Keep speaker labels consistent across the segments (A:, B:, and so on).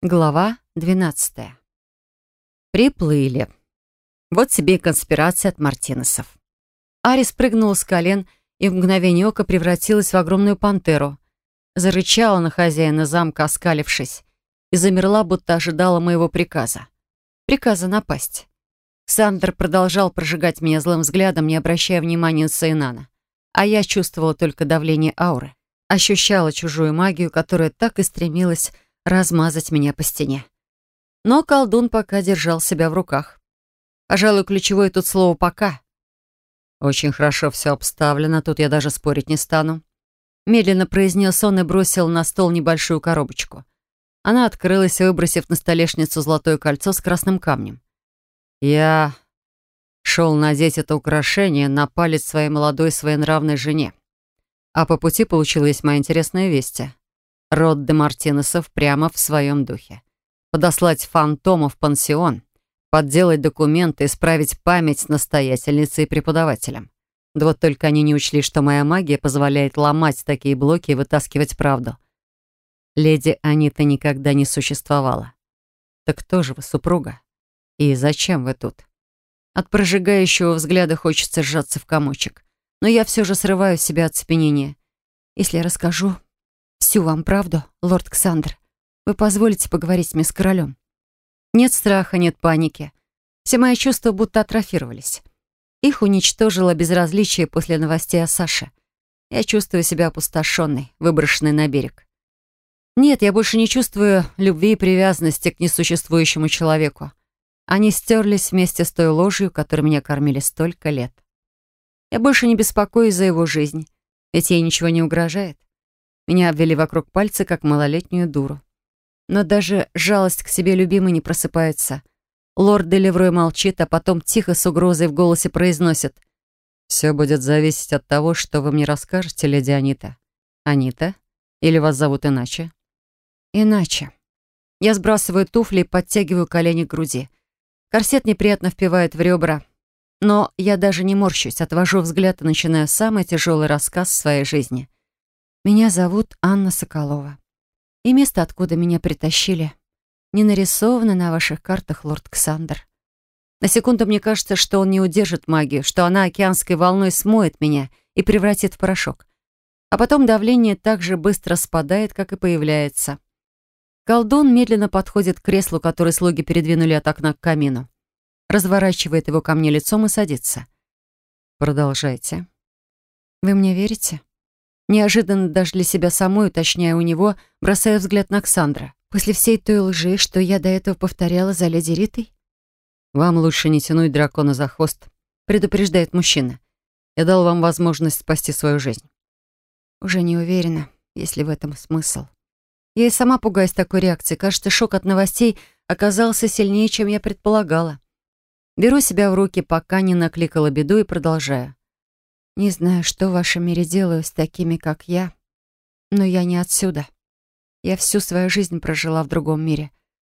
A: Глава 12. Приплыли. Вот тебе и конспирация от мартинесов. Ари спрыгнула с колен и в мгновение ока превратилась в огромную пантеру. Зарычала на хозяина замка, оскалившись, и замерла, будто ожидала моего приказа. Приказа напасть. Сандер продолжал прожигать меня злым взглядом, не обращая внимания на Сейнана. А я чувствовала только давление ауры. Ощущала чужую магию, которая так и стремилась размазать меня по стене. Но колдун пока держал себя в руках. Пожалуй, ключевое тут слово «пока». «Очень хорошо все обставлено, тут я даже спорить не стану». Медленно произнес он и бросил на стол небольшую коробочку. Она открылась, выбросив на столешницу золотое кольцо с красным камнем. «Я шел надеть это украшение на палец своей молодой своенравной жене. А по пути получилось весьма интересные вести род де Мартинесов прямо в своем духе. Подослать фантома в пансион, подделать документы, исправить память настоятельнице и преподавателям. Да вот только они не учли, что моя магия позволяет ломать такие блоки и вытаскивать правду. Леди Анита никогда не существовала. Так кто же вы, супруга? И зачем вы тут? От прожигающего взгляда хочется сжаться в комочек. Но я все же срываю себя от спинения. Если я расскажу, всю вам правду, лорд Ксандр. Вы позволите поговорить с мисс королем? Нет страха, нет паники. Все мои чувства будто атрофировались. Их уничтожило безразличие после новостей о Саше. Я чувствую себя опустошенной, выброшенной на берег. Нет, я больше не чувствую любви и привязанности к несуществующему человеку. Они стерлись вместе с той ложью, которой меня кормили столько лет. Я больше не беспокоюсь за его жизнь, ведь ей ничего не угрожает. Меня обвели вокруг пальца, как малолетнюю дуру. Но даже жалость к себе любимой не просыпается. Лорд Делеврой молчит, а потом тихо с угрозой в голосе произносит. «Все будет зависеть от того, что вы мне расскажете, леди Анита». «Анита? Или вас зовут иначе?» «Иначе». Я сбрасываю туфли и подтягиваю колени к груди. Корсет неприятно впивает в ребра. Но я даже не морщусь, отвожу взгляд и начинаю самый тяжелый рассказ в своей жизни — меня зовут Анна Соколова. И место, откуда меня притащили, не нарисовано на ваших картах, лорд Ксандр. На секунду мне кажется, что он не удержит магию, что она океанской волной смоет меня и превратит в порошок. А потом давление так же быстро спадает, как и появляется. Колдун медленно подходит к креслу, которое слуги передвинули от окна к камину. Разворачивает его ко мне лицом и садится. «Продолжайте». «Вы мне верите?» Неожиданно даже для себя самой, уточняя у него, бросая взгляд на Оксандра. «После всей той лжи, что я до этого повторяла за леди Ритой?» «Вам лучше не тянуть дракона за хвост», — предупреждает мужчина. «Я дал вам возможность спасти свою жизнь». Уже не уверена, есть ли в этом смысл. Я и сама пугаюсь такой реакции. Кажется, шок от новостей оказался сильнее, чем я предполагала. Беру себя в руки, пока не накликала беду и продолжаю. Не знаю, что в вашем мире делаю с такими, как я, но я не отсюда. Я всю свою жизнь прожила в другом мире.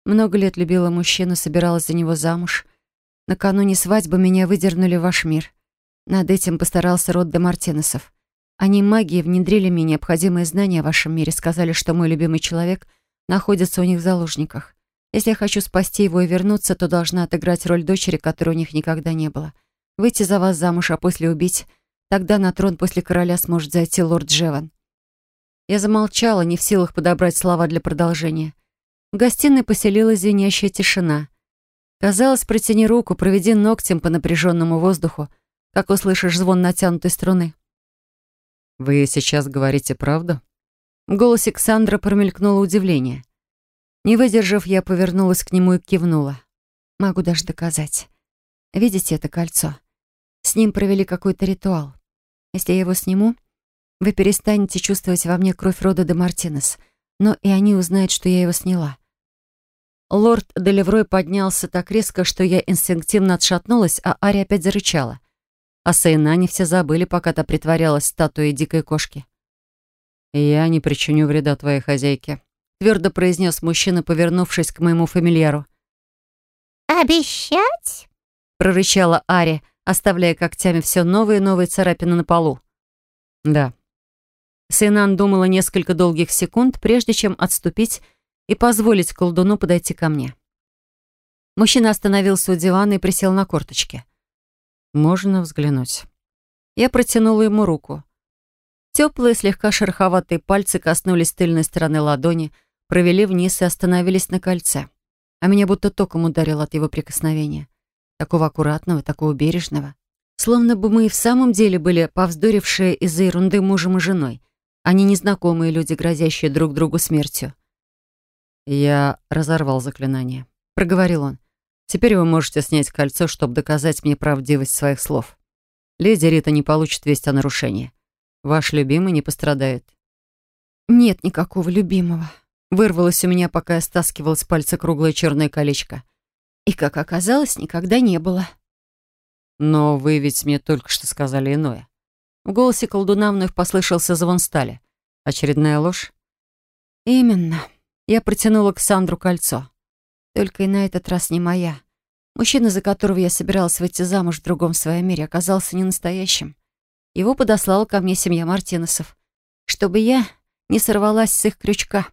A: Много лет любила мужчину, собиралась за него замуж. Накануне свадьбы меня выдернули в ваш мир. Над этим постарался род де Мартинесов. Они магией внедрили мне необходимые знания в вашем мире, сказали, что мой любимый человек находится у них в заложниках. Если я хочу спасти его и вернуться, то должна отыграть роль дочери, которой у них никогда не было. Выйти за вас замуж, а после убить — Тогда на трон после короля сможет зайти лорд Джеван. Я замолчала, не в силах подобрать слова для продолжения. В гостиной поселилась звенящая тишина. Казалось, протяни руку, проведи ногтем по напряженному воздуху, как услышишь звон натянутой струны. «Вы сейчас говорите правду?» В голосе Ксандра промелькнуло удивление. Не выдержав, я повернулась к нему и кивнула. «Могу даже доказать. Видите это кольцо? С ним провели какой-то ритуал. Если я его сниму, вы перестанете чувствовать во мне кровь рода де Мартинес, но и они узнают, что я его сняла». Лорд де Леврой поднялся так резко, что я инстинктивно отшатнулась, а Ари опять зарычала. А О Сейнане все забыли, пока та притворялась статуей дикой кошки. «Я не причиню вреда твоей хозяйке», — твердо произнес мужчина, повернувшись к моему фамильяру.
B: «Обещать?»
A: — прорычала Ари, оставляя когтями все новые и новые царапины на полу. «Да». Сейнан думала несколько долгих секунд, прежде чем отступить и позволить колдуну подойти ко мне. Мужчина остановился у дивана и присел на корточки. «Можно взглянуть?» Я протянула ему руку. Теплые, слегка шероховатые пальцы коснулись тыльной стороны ладони, провели вниз и остановились на кольце. А меня будто током ударило от его прикосновения такого аккуратного, такого бережного. Словно бы мы и в самом деле были повздорившие из-за ерунды мужем и женой, а не незнакомые люди, грозящие друг другу смертью. «Я разорвал заклинание», — проговорил он. «Теперь вы можете снять кольцо, чтобы доказать мне правдивость своих слов. Леди Рита не получит весть о нарушении. Ваш любимый не пострадает».
B: «Нет никакого любимого», — вырвалось у меня, пока я стаскивал с пальца круглое черное колечко. И, как оказалось, никогда не было.
A: «Но вы ведь мне только что сказали иное». В голосе колдуна вновь послышался звон стали. «Очередная ложь?»
B: «Именно. Я протянула к Сандру кольцо. Только и на этот раз не моя. Мужчина, за которого я собиралась выйти замуж в другом своем мире, оказался не настоящим. Его подослала ко мне семья Мартинесов, чтобы я не сорвалась с их крючка,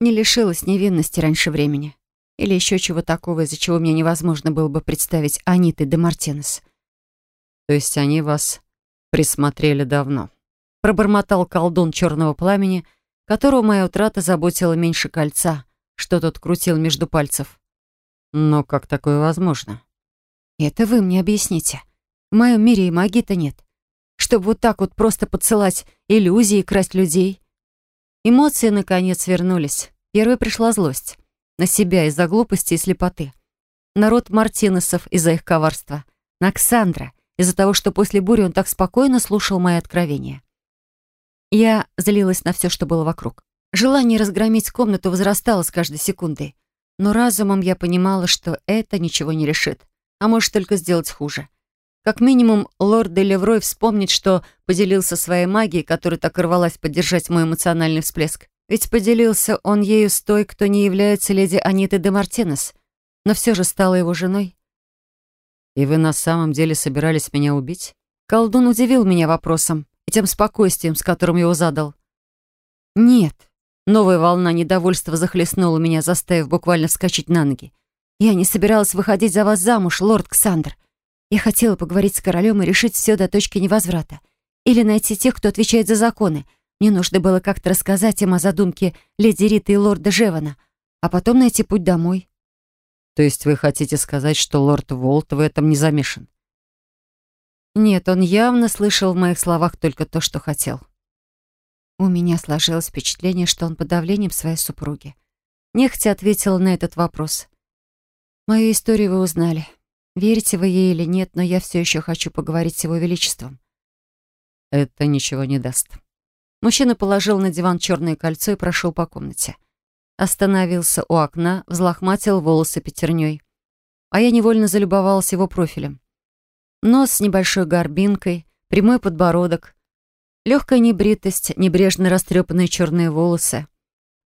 B: не лишилась невинности раньше времени или еще чего такого, из-за чего мне невозможно было бы представить Аниты де Мартинес.
A: «То есть они вас присмотрели давно?» — пробормотал колдун черного пламени, которого моя утрата заботила меньше кольца, что тот крутил между пальцев. «Но как такое возможно?»
B: «Это вы мне объясните. В моем мире и магии-то нет. Чтобы вот так вот просто подсылать иллюзии и красть людей».
A: Эмоции, наконец, вернулись. Первой пришла злость на себя из-за глупости и слепоты. Народ Мартинесов из-за их коварства. На Ксандра из-за того, что после бури он так спокойно слушал мои откровения. Я злилась на все, что было вокруг. Желание разгромить комнату возрастало с каждой секундой. Но разумом я понимала, что это ничего не решит, а может только сделать хуже. Как минимум, лорд де Леврой вспомнит, что поделился своей магией, которая так рвалась поддержать мой эмоциональный всплеск. Ведь поделился он ею с той, кто не является леди Анитой де Мартинес, но все же стала его женой. «И вы на самом деле собирались меня убить?» Колдун удивил меня вопросом и тем спокойствием, с которым его задал. «Нет». Новая волна недовольства захлестнула меня, заставив буквально вскочить на ноги. «Я не собиралась выходить за вас замуж, лорд Ксандр. Я хотела поговорить с королем и решить все до точки невозврата. Или найти тех, кто отвечает за законы. Мне нужно было как-то рассказать им о задумке леди Риты и лорда Жевана, а потом найти путь домой. То есть вы хотите сказать, что лорд Волт в этом не замешан? Нет, он явно слышал в моих словах только то, что хотел. У меня сложилось впечатление, что он под давлением своей супруги. Нехотя ответила на этот вопрос. «Мою историю вы узнали. Верите вы ей или нет, но я все еще хочу поговорить с его величеством». «Это ничего не даст», Мужчина положил на диван черное кольцо и прошел по комнате. Остановился у окна, взлохматил волосы пятерней. А я невольно залюбовалась его профилем. Нос с небольшой горбинкой, прямой подбородок, легкая небритость, небрежно растрепанные черные волосы.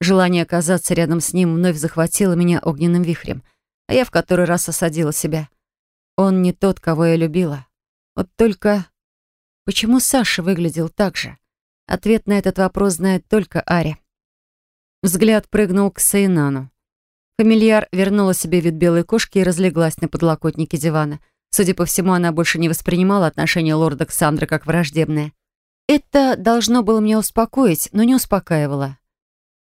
A: Желание оказаться рядом с ним вновь захватило меня огненным вихрем, а я в который раз осадила себя. Он не тот, кого я любила. Вот только... Почему Саша выглядел так же? Ответ на этот вопрос знает только Ари. Взгляд прыгнул к Сейнану. Фамильяр вернула себе вид белой кошки и разлеглась на подлокотнике дивана. Судя по всему, она больше не воспринимала отношение лорда Ксандра как враждебное. Это должно было меня успокоить, но не успокаивало.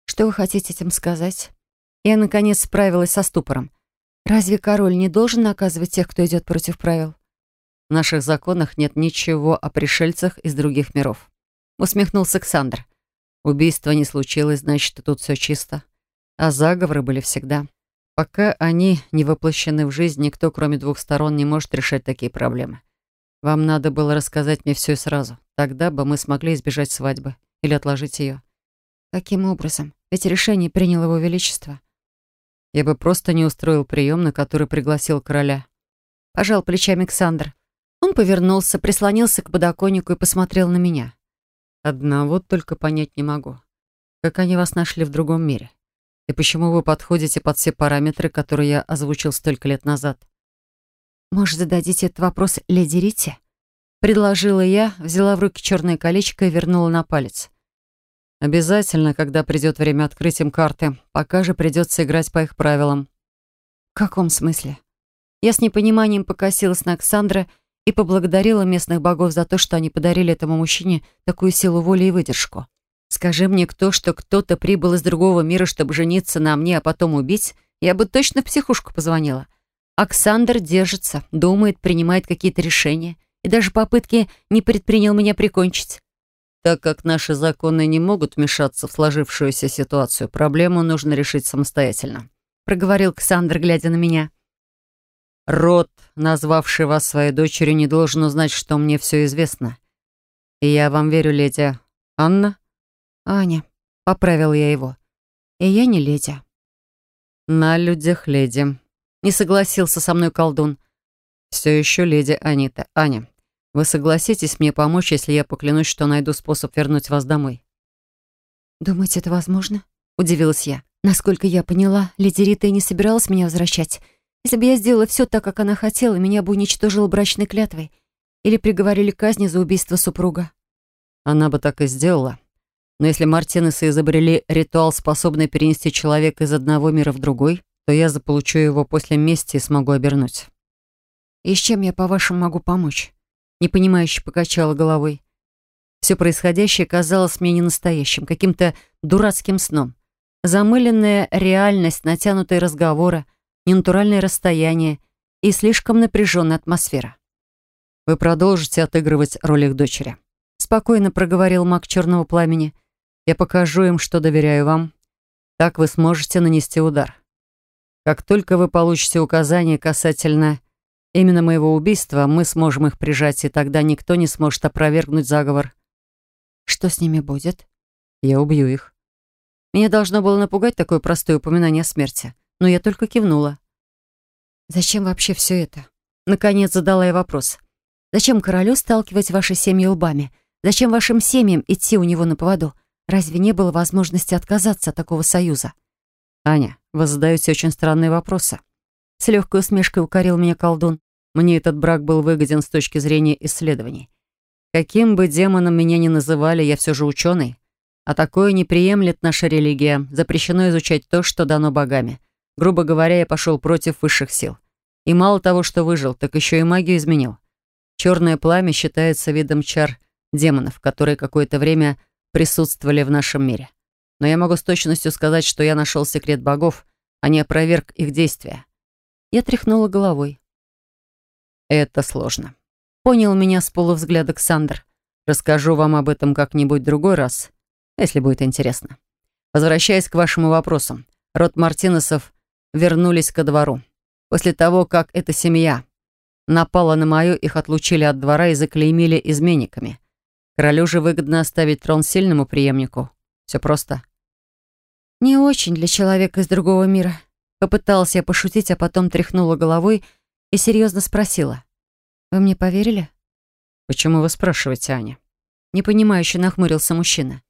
A: «Что вы хотите этим сказать?» Я, наконец, справилась со ступором. «Разве король не должен наказывать тех, кто идет против правил?» «В наших законах нет ничего о пришельцах из других миров», усмехнулся Александр. Убийство не случилось, значит, и тут все чисто. А заговоры были всегда. Пока они не воплощены в жизнь, никто, кроме двух сторон, не может решать такие проблемы. Вам надо было рассказать мне все и сразу. Тогда бы мы смогли избежать свадьбы или отложить ее. Каким образом? Ведь решение принял его величество. Я бы просто не устроил прием, на который пригласил короля. Пожал плечами Александр. Он повернулся, прислонился к подоконнику и посмотрел на меня. Одного только понять не могу. Как они вас нашли в другом мире? И почему вы подходите под все параметры, которые я озвучил столько лет назад? Может, зададите этот вопрос леди Рите? Предложила я, взяла в руки черное колечко и вернула на палец. Обязательно, когда придет время открыть им карты. Пока же придется играть по их правилам.
B: В каком смысле? Я с непониманием покосилась на Оксандра и и поблагодарила местных богов за то, что они подарили этому мужчине такую силу воли и выдержку. Скажи мне кто, что кто-то прибыл из другого мира, чтобы жениться на мне, а потом убить, я бы точно в психушку позвонила. Оксандр держится, думает, принимает какие-то решения и даже попытки не предпринял меня прикончить.
A: Так как наши законы не могут вмешаться в сложившуюся ситуацию, проблему нужно решить самостоятельно», — проговорил Ксандр, глядя на меня. Род, назвавший вас своей дочерью, не должен узнать, что мне все известно. И я вам верю, леди Анна?»
B: «Аня», — поправил я его. «И я не леди».
A: «На людях леди», — не согласился со мной колдун. «Все еще леди Анита. Аня, вы согласитесь мне помочь, если я поклянусь, что найду способ вернуть вас домой?»
B: «Думаете, это возможно?» — удивилась я. «Насколько я поняла, леди Рита и не собиралась меня возвращать». Если бы я сделала все так, как она хотела, меня бы уничтожила брачной клятвой или приговорили к казни за убийство супруга.
A: Она бы так и сделала. Но если Мартинесы изобрели ритуал, способный перенести человека из одного мира в другой, то я заполучу его после мести и смогу обернуть.
B: «И с чем я, по-вашему, могу помочь?» Непонимающе покачала головой. Все происходящее казалось мне ненастоящим, каким-то дурацким сном. Замыленная реальность, натянутые разговоры, ненатуральное расстояние и слишком напряженная атмосфера.
A: «Вы продолжите отыгрывать роль их дочери», — спокойно проговорил маг черного пламени. «Я покажу им, что доверяю вам. Так вы сможете нанести удар. Как только вы получите указание касательно именно моего убийства, мы сможем их прижать, и тогда никто не сможет опровергнуть заговор».
B: «Что с ними будет?»
A: «Я убью их». Меня должно было напугать такое простое упоминание о смерти но я только кивнула.
B: «Зачем вообще все это?» Наконец задала я вопрос. «Зачем королю сталкивать ваши семьи лбами? Зачем вашим семьям идти у него на поводу? Разве не было возможности отказаться от такого союза?»
A: «Аня, вы задаете очень странные вопросы». С легкой усмешкой укорил меня колдун. Мне этот брак был выгоден с точки зрения исследований. Каким бы демоном меня ни называли, я все же ученый. А такое не приемлет наша религия. Запрещено изучать то, что дано богами. Грубо говоря, я пошел против высших сил. И мало того, что выжил, так еще и магию изменил. Черное пламя считается видом чар демонов, которые какое-то время присутствовали в нашем мире. Но я могу с точностью сказать, что я нашел секрет богов, а не опроверг их действия. Я тряхнула головой. Это сложно. Понял меня с полувзгляда Ксандр. Расскажу вам об этом как-нибудь другой раз, если будет интересно. Возвращаясь к вашему вопросу. Род Мартинесов вернулись ко двору. После того, как эта семья напала на мою, их отлучили от двора и заклеймили изменниками. Королю же выгодно оставить трон сильному преемнику. Все просто.
B: «Не очень для человека из другого мира», — попыталась я пошутить, а потом тряхнула головой и серьезно спросила. «Вы мне поверили?»
A: «Почему вы спрашиваете, Аня?»
B: Непонимающе нахмурился мужчина.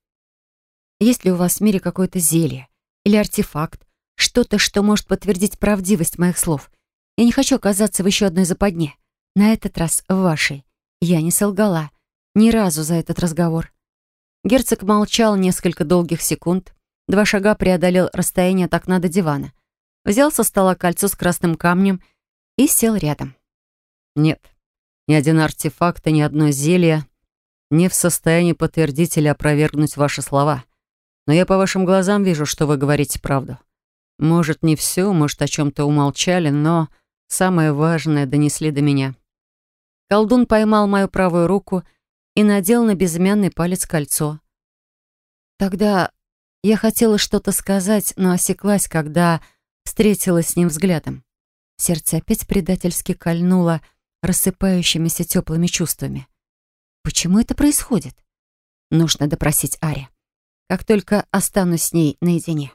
B: «Есть ли у вас в мире какое-то зелье или артефакт, что-то, что может подтвердить правдивость моих слов. Я не хочу оказаться в еще одной западне. На этот раз в вашей. Я не солгала. Ни разу за этот разговор. Герцог молчал несколько долгих секунд. Два шага преодолел расстояние от окна до дивана. Взял со стола кольцо с красным камнем и сел рядом.
A: «Нет, ни один артефакт и ни одно зелье не в состоянии подтвердить или опровергнуть ваши слова. Но я по вашим глазам вижу, что вы говорите правду. Может, не все, может, о чем-то умолчали, но самое важное донесли до меня.
B: Колдун поймал мою правую руку и надел на безымянный палец кольцо. Тогда я хотела что-то сказать, но осеклась, когда встретилась с ним взглядом. Сердце опять предательски кольнуло рассыпающимися теплыми чувствами. Почему это происходит? Нужно допросить Ари. Как только останусь с ней наедине.